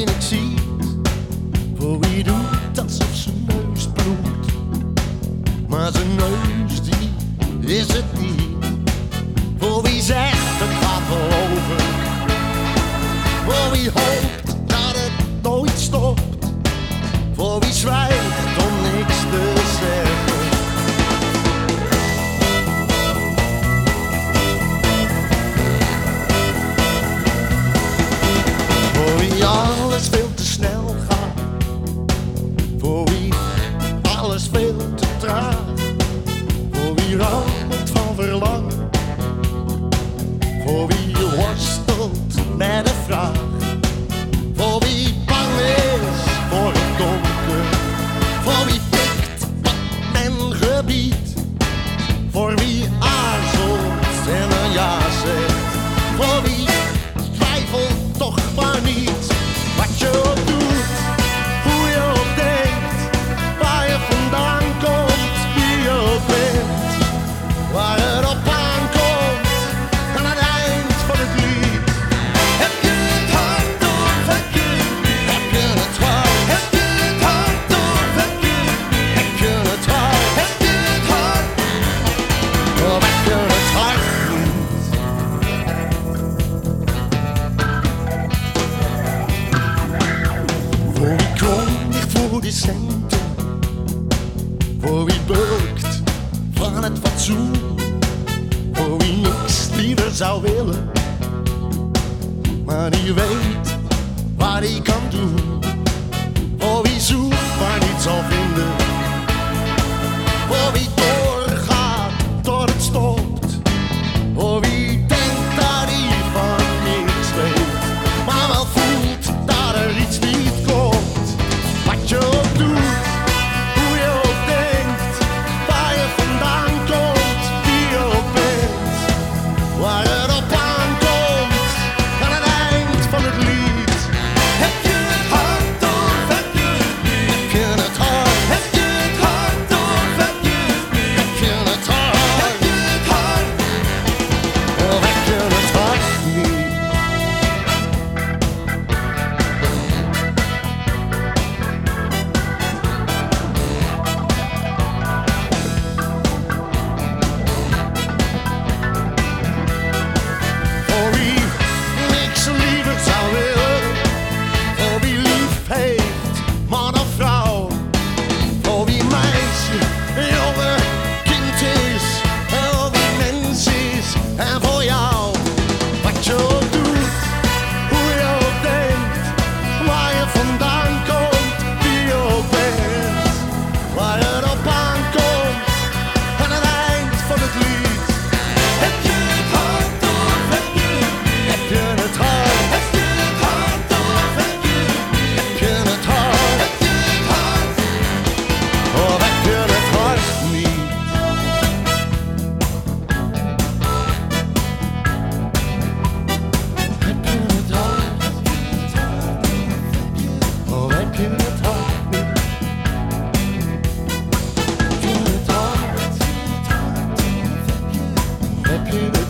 in het ziet. Voor wie doet dat alsof zijn neus bloedt. Maar zijn neus die is het niet. Voor wie zegt het gaat wel over. Voor wie hoopt dat het nooit stopt. vuurhand van verlangen. Voor wie je worstelt met een Voor wie bukt van het fatsoen, voor wie niks liever zou willen, maar die weet wat hij kan doen. Hep